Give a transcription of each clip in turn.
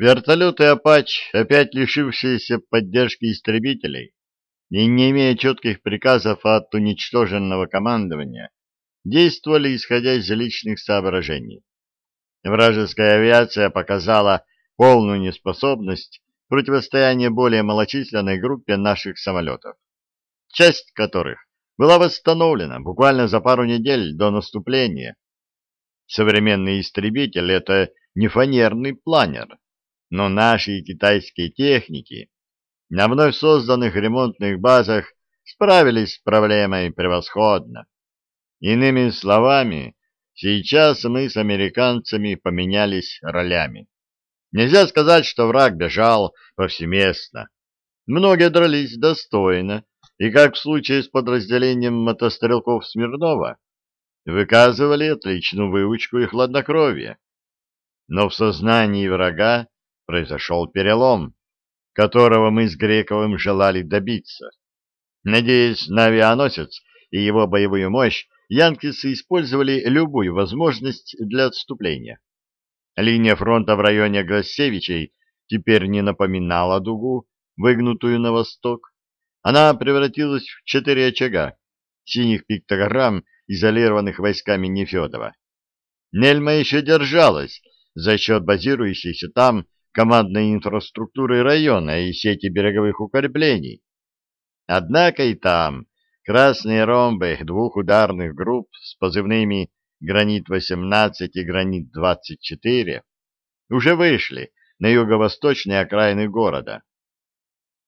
Вертолеты «Апач», опять лишившиеся поддержки истребителей и не имея четких приказов от уничтоженного командования, действовали исходя из личных соображений. Вражеская авиация показала полную неспособность противостояния более малочисленной группе наших самолетов, часть которых была восстановлена буквально за пару недель до наступления. Современный истребитель — это не фанерный планер, но наши китайские техники на вновь созданных ремонтных базах справились с проблемой превосходно. Иными словами, сейчас мы с американцами поменялись ролями. Нельзя сказать, что враг бежал повсеместно. Многие дрались достойно, и, как в случае с подразделением мотострелков Смирнова, выказывали отличную выучку и хладнокровие. Но в сознании врага произошел перелом, которого мы с Грековым желали добиться. Надеясь на авианосец и его боевую мощь, янкисы использовали любую возможность для отступления. Линия фронта в районе Гласевичей теперь не напоминала дугу, выгнутую на восток. Она превратилась в четыре очага синих пиктограмм, изолированных войсками Нефедова. Нельма еще держалась за счет базирующейся там командной инфраструктуры района и сети береговых укреплений. Однако и там красные ромбы двух ударных групп с позывными «Гранит-18» и «Гранит-24» уже вышли на юго-восточные окраины города.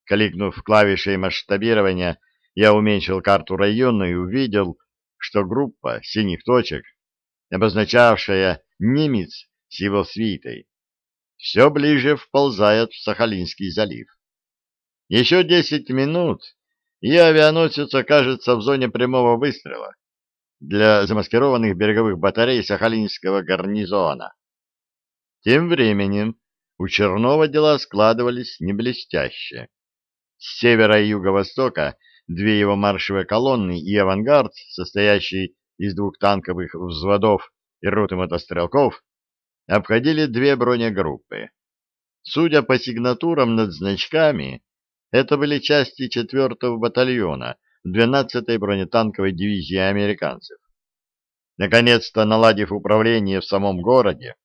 Кликнув клавишей масштабирования, я уменьшил карту района и увидел, что группа синих точек, обозначавшая немец с его свитой, все ближе вползает в Сахалинский залив. Еще десять минут, и авианосец окажется в зоне прямого выстрела для замаскированных береговых батарей Сахалинского гарнизона. Тем временем у Чернова дела складывались не блестяще. С севера и юго-востока две его маршевые колонны и авангард, состоящий из двух танковых взводов и роты мотострелков, обходили две бронегруппы. Судя по сигнатурам над значками, это были части 4-го батальона 12-й бронетанковой дивизии американцев. Наконец-то, наладив управление в самом городе,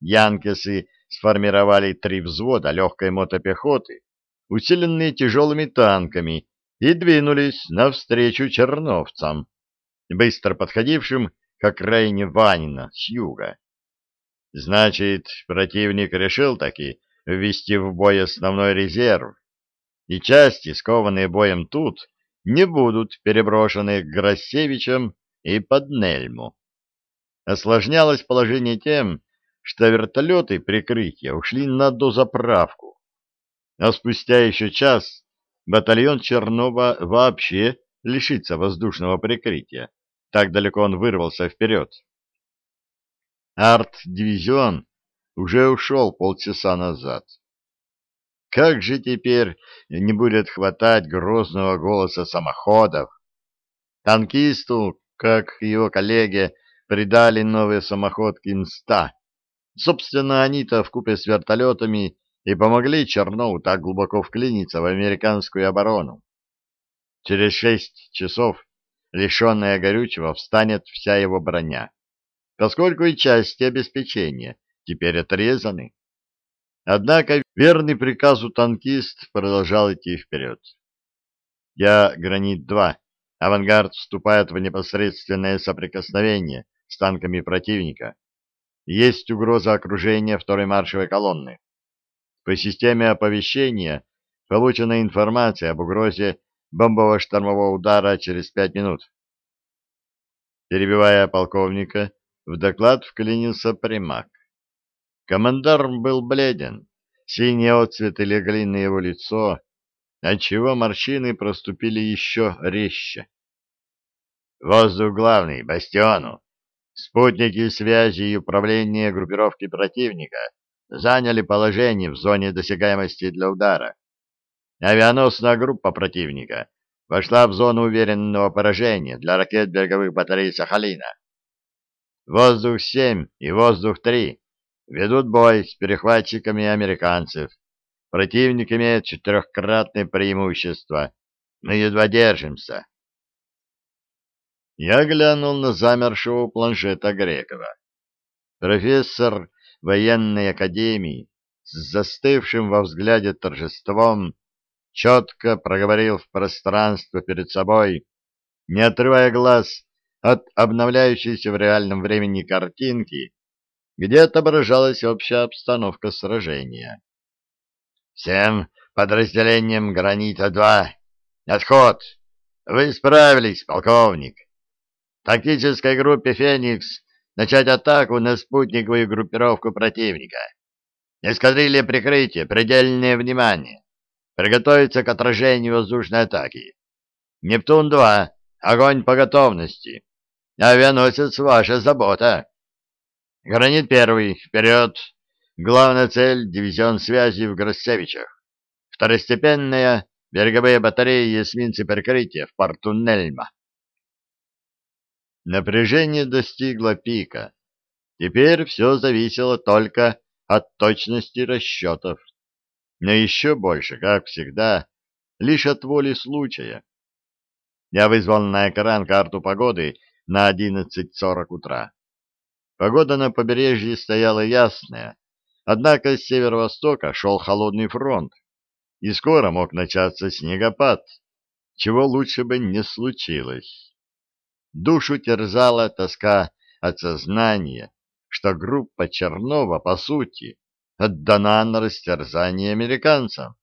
янкесы сформировали три взвода легкой мотопехоты, усиленные тяжелыми танками, и двинулись навстречу черновцам, быстро подходившим к окраине Ванина с юга. Значит, противник решил таки ввести в бой основной резерв, и части, скованные боем тут, не будут переброшены к Гроссевичам и под Нельму. Осложнялось положение тем, что вертолеты прикрытия ушли на дозаправку, а спустя еще час батальон Чернова вообще лишится воздушного прикрытия. Так далеко он вырвался вперед. Арт-дивизион уже ушел полчаса назад. Как же теперь не будет хватать грозного голоса самоходов? Танкисту, как его коллеге, придали новые самоходки М-100. Собственно, они-то вкупе с вертолетами и помогли Чернову так глубоко вклиниться в американскую оборону. Через шесть часов, лишенная горючего, встанет вся его броня поскольку и части обеспечения теперь отрезаны. Однако верный приказу танкист продолжал идти вперед. Я «Гранит-2». Авангард вступает в непосредственное соприкосновение с танками противника. Есть угроза окружения второй маршевой колонны. По системе оповещения получена информация об угрозе бомбового штормового удара через пять минут. Перебивая полковника, в доклад вклинился примак. Командарм был бледен, синие отцветы легли на его лицо, отчего морщины проступили еще резче. Воздух главный, бастиону. Спутники связи и управления группировки противника заняли положение в зоне досягаемости для удара. Авианосная группа противника вошла в зону уверенного поражения для ракет береговых батарей Сахалина. Воздух-7 и воздух-3. ведут бой с перехватчиками американцев. Противник имеет четырехкратное преимущество. Мы едва держимся. Я глянул на замершего планшета Грекова. Профессор военной академии с застывшим во взгляде торжеством четко проговорил в пространство перед собой, не отрывая глаз от обновляющейся в реальном времени картинки, где отображалась общая обстановка сражения. «Всем подразделениям «Гранита-2» отход! Вы справились, полковник!» Тактической группе «Феникс» начать атаку на спутниковую группировку противника. Эскадрилья прикрытия, предельное внимание. Приготовиться к отражению воздушной атаки. Нептун-2, огонь по готовности. Авианосец — ваша забота. Гранит первый, вперед. Главная цель — дивизион связи в Гроссевичах. Второстепенная — береговые батареи и эсминцы прикрытия в порту Нельма. Напряжение достигло пика. Теперь все зависело только от точности расчетов. Но еще больше, как всегда, лишь от воли случая. Я вызвал на экран карту погоды на 11.40 утра. Погода на побережье стояла ясная, однако с северо-востока шел холодный фронт, и скоро мог начаться снегопад, чего лучше бы не случилось. Душу терзала тоска от сознания, что группа Чернова, по сути, отдана на растерзание американцам.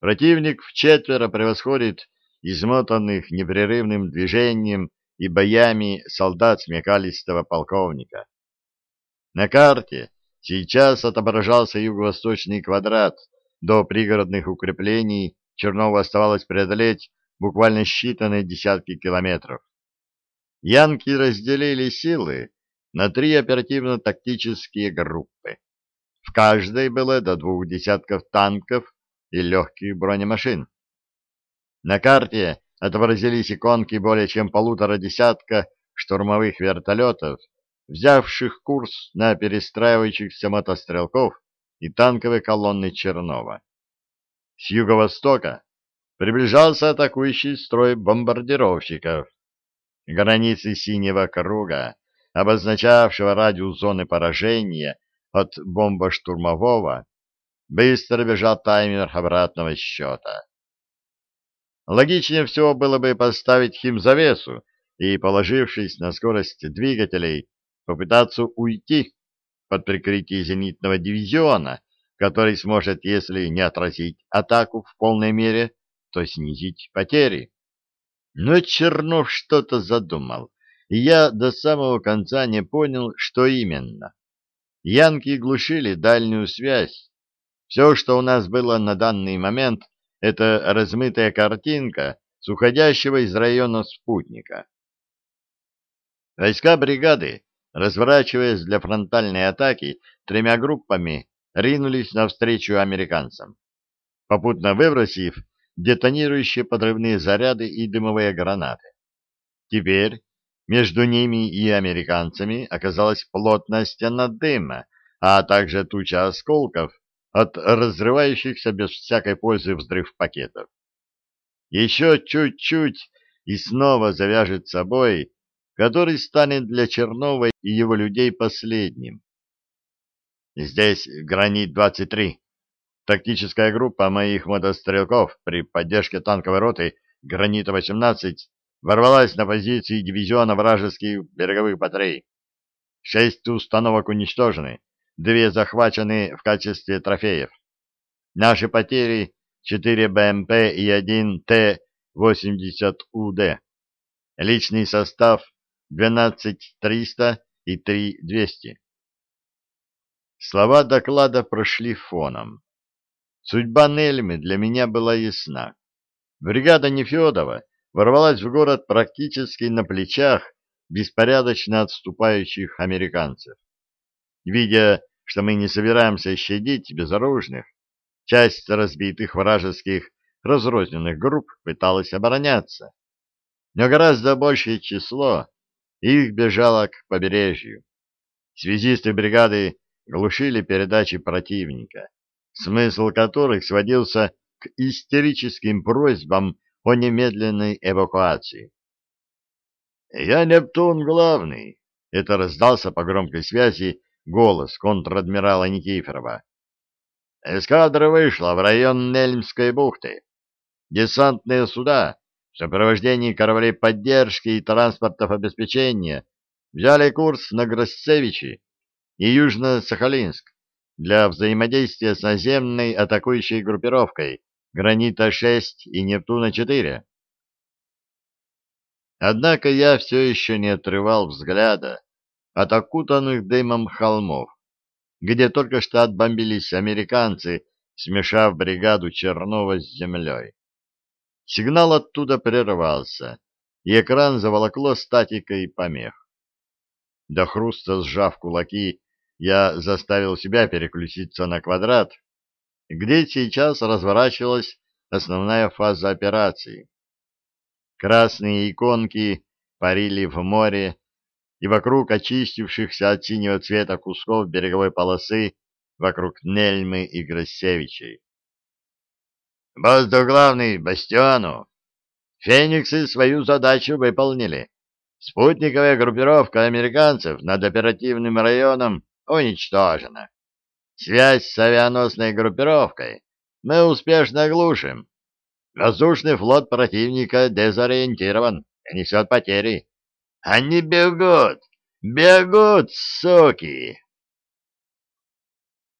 Противник вчетверо превосходит измотанных непрерывным движением и боями солдат смекалистого полковника. На карте сейчас отображался юго-восточный квадрат, до пригородных укреплений Чернову оставалось преодолеть буквально считанные десятки километров. Янки разделили силы на три оперативно-тактические группы. В каждой было до двух десятков танков и легких бронемашин. На карте отобразились иконки более чем полутора десятка штурмовых вертолетов, взявших курс на перестраивающихся мотострелков и танковые колонны Чернова. С юго-востока приближался атакующий строй бомбардировщиков, границы синего круга, обозначавшего радиус зоны поражения от бомбоштурмового, быстро бежал таймер обратного счета. Логичнее всего было бы поставить химзавесу и, положившись на скорость двигателей, попытаться уйти под прикрытие зенитного дивизиона, который сможет, если не отразить атаку в полной мере, то снизить потери. Но Чернов что-то задумал, и я до самого конца не понял, что именно. Янки глушили дальнюю связь. Все, что у нас было на данный момент, это размытая картинка с уходящего из района спутника. Войска бригады, разворачиваясь для фронтальной атаки тремя группами, ринулись навстречу американцам, попутно выбросив детонирующие подрывные заряды и дымовые гранаты. Теперь между ними и американцами оказалась плотная стена дыма, а также туча осколков от разрывающихся без всякой пользы взрыв пакетов. Еще чуть-чуть и снова завяжет собой, который станет для Чернова и его людей последним. Здесь гранит-23, Тактическая группа моих мотострелков при поддержке танковой роты «Гранита-18» ворвалась на позиции дивизиона вражеских береговых батарей. Шесть установок уничтожены, две захвачены в качестве трофеев. Наши потери — четыре БМП и один Т-80УД. Личный состав — 12-300 и 3-200. Слова доклада прошли фоном. Судьба Нельмы для меня была ясна. Бригада Нефедова ворвалась в город практически на плечах беспорядочно отступающих американцев. Видя, что мы не собираемся щадить безоружных, часть разбитых вражеских разрозненных групп пыталась обороняться. Но гораздо большее число их бежало к побережью. Связисты бригады глушили передачи противника, смысл которых сводился к истерическим просьбам о немедленной эвакуации. «Я Нептун главный!» — это раздался по громкой связи голос контр-адмирала Никифорова. «Эскадра вышла в район Нельмской бухты. Десантные суда в сопровождении кораблей поддержки и транспортов обеспечения взяли курс на Гросцевичи и Южно-Сахалинск для взаимодействия с наземной атакующей группировкой Гранита-6 и Нептуна-4. Однако я все еще не отрывал взгляда от окутанных дымом холмов, где только что отбомбились американцы, смешав бригаду Чернова с землей. Сигнал оттуда прервался, и экран заволокло статикой помех. До хруста сжав кулаки, я заставил себя переключиться на квадрат, где сейчас разворачивалась основная фаза операции. Красные иконки парили в море, и вокруг очистившихся от синего цвета кусков береговой полосы вокруг Нельмы и Гроссевичей. «Воздух главный, Бастиону! Фениксы свою задачу выполнили. Спутниковая группировка американцев над оперативным районом уничтожена. Связь с авианосной группировкой мы успешно глушим. Воздушный флот противника дезориентирован и несет потери. Они бегут, бегут, соки!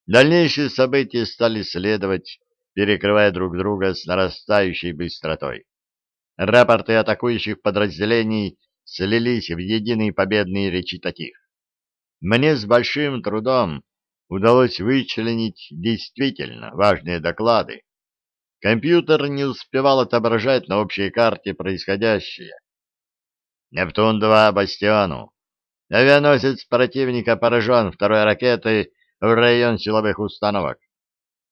Дальнейшие события стали следовать, перекрывая друг друга с нарастающей быстротой. Рапорты атакующих подразделений слились в единый победный речитатив. Мне с большим трудом удалось вычленить действительно важные доклады. Компьютер не успевал отображать на общей карте происходящее. «Нептун-2 Бастиону. Авианосец противника поражен второй ракетой в район силовых установок.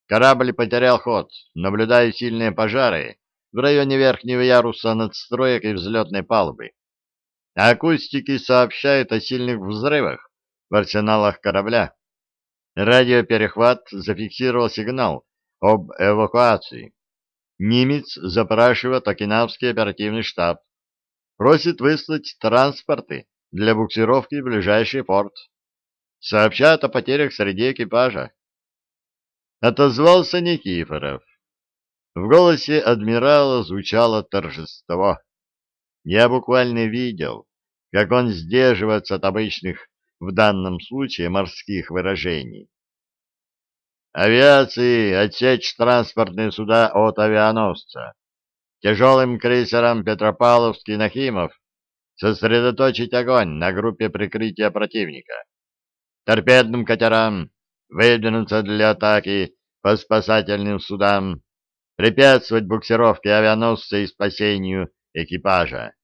Корабль потерял ход, наблюдая сильные пожары в районе верхнего яруса надстроек и взлетной палубы. Акустики сообщают о сильных взрывах в арсеналах корабля. Радиоперехват зафиксировал сигнал об эвакуации. Немец запрашивает Окинавский оперативный штаб. Просит выслать транспорты для буксировки в ближайший порт. Сообщат о потерях среди экипажа. Отозвался Никифоров. В голосе адмирала звучало торжество. Я буквально видел, как он сдерживается от обычных, в данном случае, морских выражений. Авиации отсечь транспортные суда от авианосца. Тяжелым крейсерам Петропавловский Нахимов сосредоточить огонь на группе прикрытия противника. Торпедным катерам выдвинуться для атаки по спасательным судам, препятствовать буксировке авианосца и спасению экипажа.